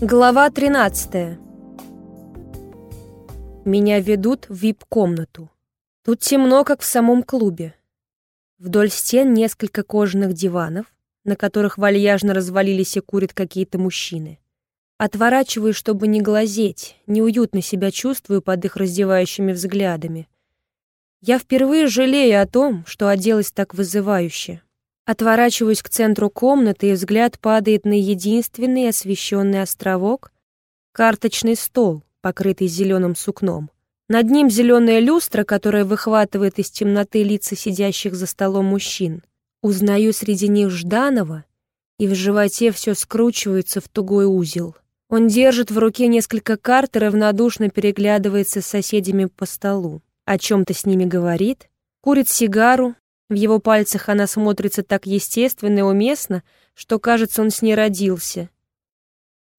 Глава 13 Меня ведут в вип-комнату. Тут темно, как в самом клубе. Вдоль стен несколько кожаных диванов, на которых вальяжно развалились и курят какие-то мужчины. Отворачиваюсь, чтобы не глазеть, неуютно себя чувствую под их раздевающими взглядами. Я впервые жалею о том, что оделась так вызывающе. Отворачиваюсь к центру комнаты, и взгляд падает на единственный освещенный островок — карточный стол, покрытый зеленым сукном. Над ним зеленая люстра, которая выхватывает из темноты лица сидящих за столом мужчин. Узнаю среди них Жданова, и в животе все скручивается в тугой узел. Он держит в руке несколько карт и равнодушно переглядывается с соседями по столу. О чем-то с ними говорит, курит сигару, в его пальцах она смотрится так естественно и уместно, что, кажется, он с ней родился.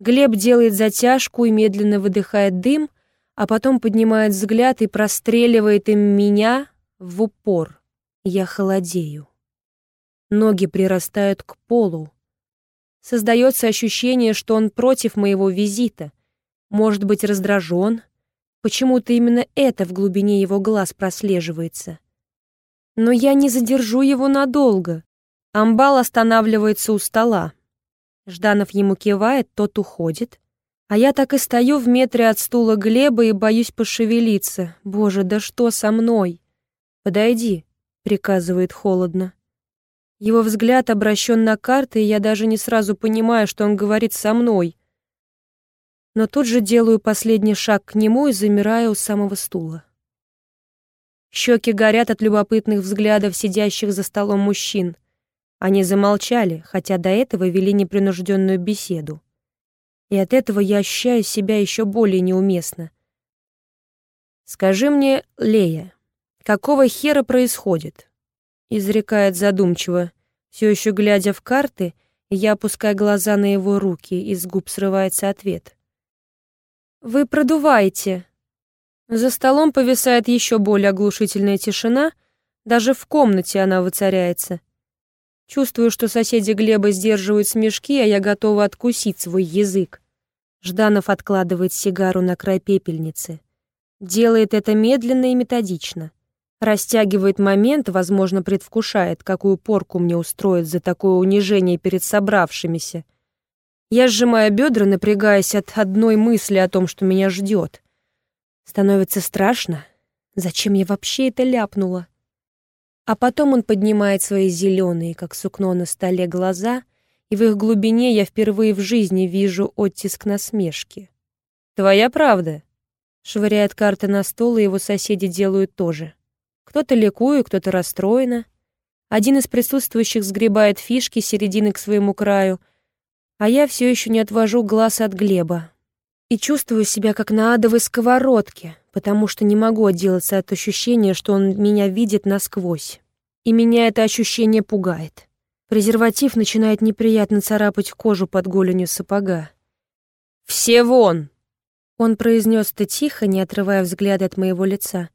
Глеб делает затяжку и медленно выдыхает дым, а потом поднимает взгляд и простреливает им меня в упор. Я холодею. Ноги прирастают к полу. Создается ощущение, что он против моего визита. Может быть, раздражен. Почему-то именно это в глубине его глаз прослеживается. Но я не задержу его надолго. Амбал останавливается у стола. Жданов ему кивает, тот уходит. А я так и стою в метре от стула Глеба и боюсь пошевелиться. Боже, да что со мной? Подойди, приказывает холодно. Его взгляд обращен на карты, и я даже не сразу понимаю, что он говорит со мной. Но тут же делаю последний шаг к нему и замираю у самого стула. Щеки горят от любопытных взглядов сидящих за столом мужчин. Они замолчали, хотя до этого вели непринужденную беседу. И от этого я ощущаю себя еще более неуместно. «Скажи мне, Лея, какого хера происходит?» Изрекает задумчиво, все еще глядя в карты, я опускаю глаза на его руки, из губ срывается ответ. «Вы продуваете», за столом повисает еще более оглушительная тишина, даже в комнате она воцаряется. Чувствую, что соседи Глеба сдерживают смешки, а я готова откусить свой язык. Жданов откладывает сигару на край пепельницы. Делает это медленно и методично. Растягивает момент, возможно, предвкушает, какую порку мне устроит за такое унижение перед собравшимися. Я сжимаю бедра, напрягаясь от одной мысли о том, что меня ждет. Становится страшно. Зачем я вообще это ляпнула? А потом он поднимает свои зеленые, как сукно на столе, глаза, и в их глубине я впервые в жизни вижу оттиск насмешки. «Твоя правда?» Швыряет карты на стол, и его соседи делают то же. Кто-то ликует, кто-то расстроено. Один из присутствующих сгребает фишки середины к своему краю, а я все еще не отвожу глаз от Глеба, и чувствую себя как на адовой сковородке, потому что не могу отделаться от ощущения, что он меня видит насквозь. И меня это ощущение пугает. Презерватив начинает неприятно царапать кожу под голенью сапога. «Все вон!» Он произнес это тихо, не отрывая взгляда от моего лица.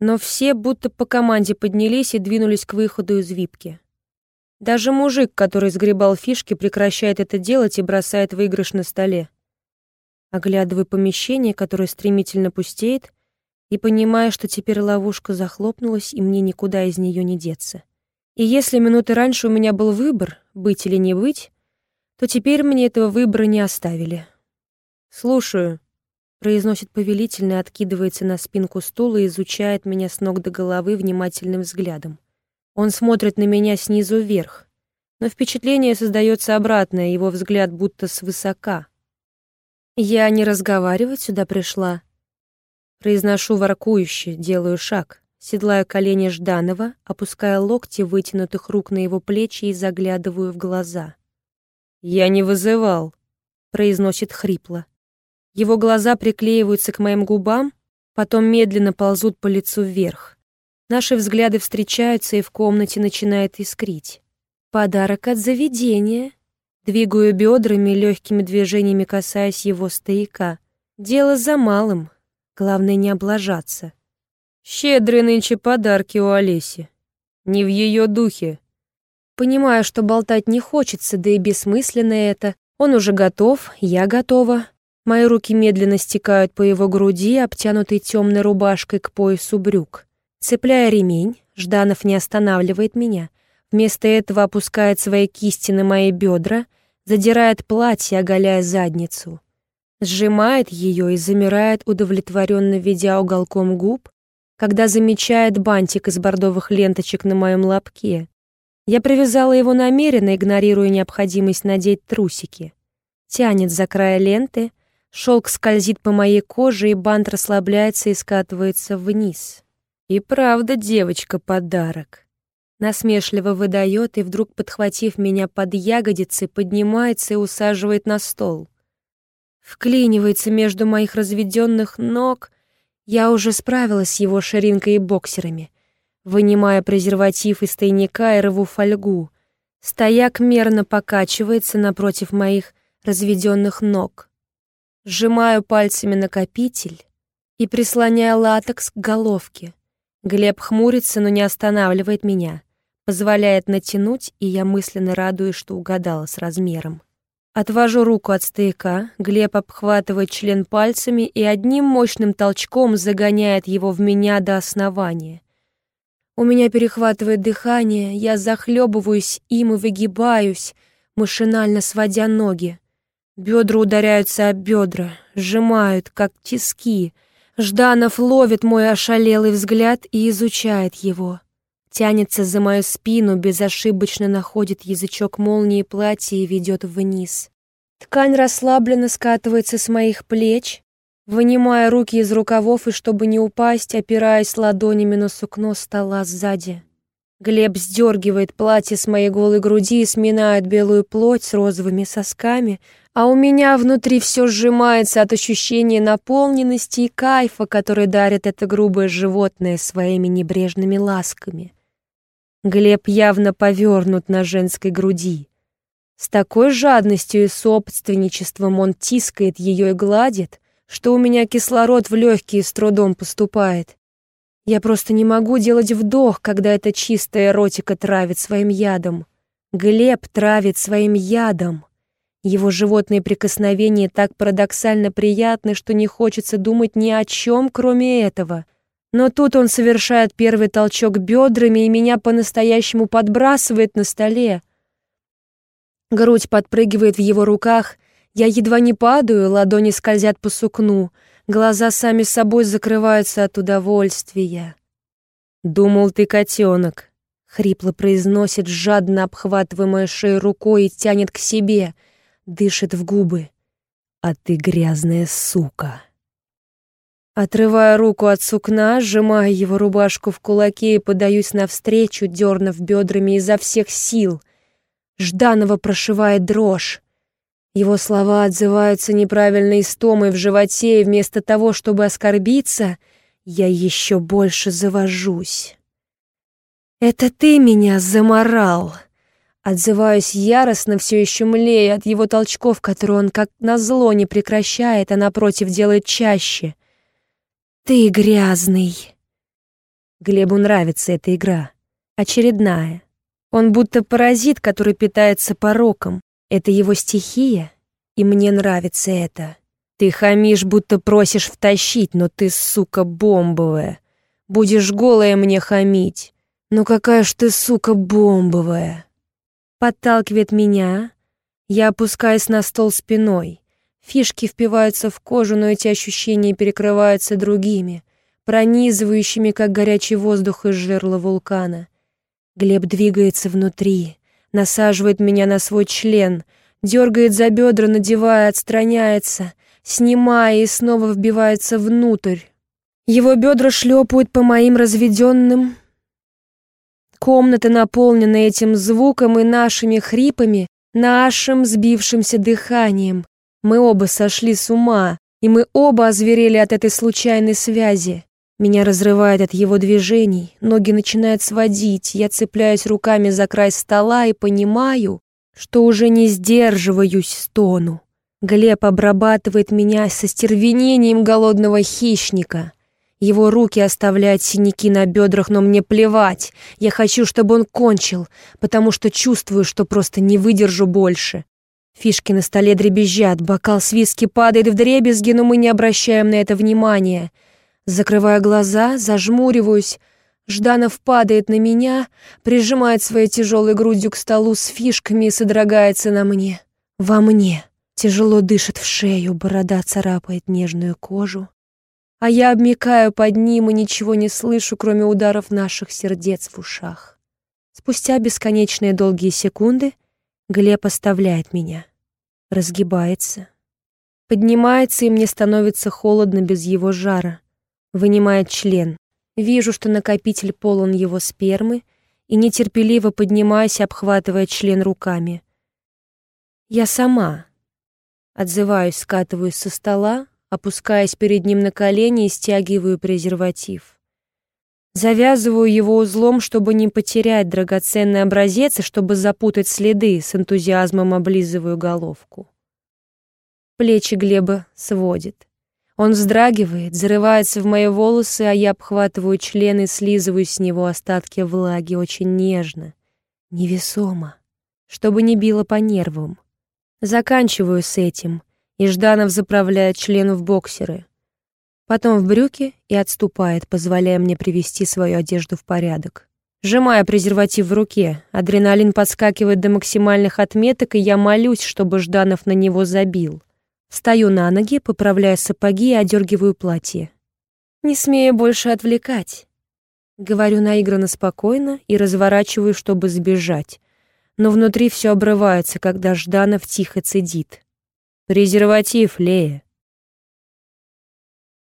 Но все будто по команде поднялись и двинулись к выходу из випки. Даже мужик, который сгребал фишки, прекращает это делать и бросает выигрыш на столе. Оглядываю помещение, которое стремительно пустеет, и понимая, что теперь ловушка захлопнулась, и мне никуда из нее не деться. И если минуты раньше у меня был выбор, быть или не быть, то теперь мне этого выбора не оставили. «Слушаю», — произносит повелительно, откидывается на спинку стула и изучает меня с ног до головы внимательным взглядом. Он смотрит на меня снизу вверх, но впечатление создается обратное, его взгляд будто свысока, «Я не разговаривать сюда пришла». Произношу воркующе, делаю шаг, седлаю колени Жданова, опуская локти вытянутых рук на его плечи и заглядываю в глаза. «Я не вызывал», — произносит хрипло. Его глаза приклеиваются к моим губам, потом медленно ползут по лицу вверх. Наши взгляды встречаются, и в комнате начинает искрить. «Подарок от заведения», Двигаю бедрами, легкими движениями касаясь его стояка. Дело за малым. Главное не облажаться. Щедрые нынче подарки у Олеси. Не в ее духе. Понимаю, что болтать не хочется, да и бессмысленно это. Он уже готов, я готова. Мои руки медленно стекают по его груди, обтянутой темной рубашкой к поясу брюк. Цепляя ремень, Жданов не останавливает меня. Вместо этого опускает свои кисти на мои бедра, задирает платье, оголяя задницу. Сжимает ее и замирает, удовлетворенно ведя уголком губ, когда замечает бантик из бордовых ленточек на моем лобке. Я привязала его намеренно, игнорируя необходимость надеть трусики. Тянет за края ленты, шелк скользит по моей коже, и бант расслабляется и скатывается вниз. И правда, девочка, подарок. Насмешливо выдает и вдруг, подхватив меня под ягодицы, поднимается и усаживает на стол. Вклинивается между моих разведенных ног. Я уже справилась с его ширинкой и боксерами. Вынимая презерватив из тайника и рву фольгу. Стояк мерно покачивается напротив моих разведенных ног. Сжимаю пальцами накопитель и прислоняю латекс к головке. Глеб хмурится, но не останавливает меня. Позволяет натянуть, и я мысленно радуюсь, что угадала с размером. Отвожу руку от стояка, Глеб обхватывает член пальцами и одним мощным толчком загоняет его в меня до основания. У меня перехватывает дыхание, я захлебываюсь им и выгибаюсь, машинально сводя ноги. Бедра ударяются об бедра, сжимают, как тиски — Жданов ловит мой ошалелый взгляд и изучает его. Тянется за мою спину, безошибочно находит язычок молнии платья и ведет вниз. Ткань расслабленно скатывается с моих плеч, вынимая руки из рукавов и, чтобы не упасть, опираясь ладонями на сукно стола сзади. Глеб сдергивает платье с моей голой груди и сминает белую плоть с розовыми сосками, а у меня внутри все сжимается от ощущения наполненности и кайфа, который дарит это грубое животное своими небрежными ласками. Глеб явно повернут на женской груди. С такой жадностью и собственничеством он тискает ее и гладит, что у меня кислород в легкие с трудом поступает. Я просто не могу делать вдох, когда эта чистая эротика травит своим ядом. Глеб травит своим ядом. Его животные прикосновения так парадоксально приятны, что не хочется думать ни о чем, кроме этого. Но тут он совершает первый толчок бедрами, и меня по-настоящему подбрасывает на столе. Грудь подпрыгивает в его руках, я едва не падаю, ладони скользят по сукну, глаза сами собой закрываются от удовольствия. «Думал, ты котенок», — хрипло произносит, жадно обхватывая мою шею рукой и тянет к себе — дышит в губы. «А ты грязная сука!» Отрывая руку от сукна, сжимая его рубашку в кулаке и подаюсь навстречу, дернув бедрами изо всех сил. Жданова прошивает дрожь. Его слова отзываются неправильной истомой в животе, и вместо того, чтобы оскорбиться, я еще больше завожусь. «Это ты меня заморал!» Отзываюсь яростно, все еще млея от его толчков, которые он как назло не прекращает, а напротив делает чаще. «Ты грязный!» Глебу нравится эта игра. Очередная. Он будто паразит, который питается пороком. Это его стихия, и мне нравится это. Ты хамишь, будто просишь втащить, но ты, сука, бомбовая. Будешь голая мне хамить. Ну какая ж ты, сука, бомбовая подталкивает меня. Я опускаюсь на стол спиной. Фишки впиваются в кожу, но эти ощущения перекрываются другими, пронизывающими, как горячий воздух из жерла вулкана. Глеб двигается внутри, насаживает меня на свой член, дергает за бедра, надевая, отстраняется, снимая и снова вбивается внутрь. Его бедра шлепают по моим разведенным, Комната наполнена этим звуком и нашими хрипами, нашим сбившимся дыханием. Мы оба сошли с ума, и мы оба озверели от этой случайной связи. Меня разрывает от его движений, ноги начинают сводить, я цепляюсь руками за край стола и понимаю, что уже не сдерживаюсь стону. Глеб обрабатывает меня со стервенением голодного хищника. Его руки оставляют синяки на бедрах, но мне плевать. Я хочу, чтобы он кончил, потому что чувствую, что просто не выдержу больше. Фишки на столе дребезжат, бокал с виски падает в дребезги, но мы не обращаем на это внимания. Закрываю глаза, зажмуриваюсь. Жданов падает на меня, прижимает своей тяжелой грудью к столу с фишками и содрогается на мне. Во мне. Тяжело дышит в шею, борода царапает нежную кожу. А я обмикаю под ним и ничего не слышу, кроме ударов наших сердец в ушах. Спустя бесконечные долгие секунды Глеб оставляет меня. Разгибается. Поднимается, и мне становится холодно без его жара. Вынимает член. Вижу, что накопитель полон его спермы, и нетерпеливо поднимаюсь, обхватывая член руками. Я сама. Отзываюсь, скатываюсь со стола, опускаясь перед ним на колени и стягиваю презерватив. Завязываю его узлом, чтобы не потерять драгоценный образец и чтобы запутать следы, с энтузиазмом облизываю головку. Плечи Глеба сводит. Он вздрагивает, зарывается в мои волосы, а я обхватываю член и слизываю с него остатки влаги очень нежно, невесомо, чтобы не било по нервам. Заканчиваю с этим, и Жданов заправляет член в боксеры. Потом в брюки и отступает, позволяя мне привести свою одежду в порядок. Сжимая презерватив в руке, адреналин подскакивает до максимальных отметок, и я молюсь, чтобы Жданов на него забил. Встаю на ноги, поправляю сапоги и одергиваю платье. Не смею больше отвлекать. Говорю наигранно спокойно и разворачиваю, чтобы сбежать. Но внутри все обрывается, когда Жданов тихо цедит. «Презерватив, Лея».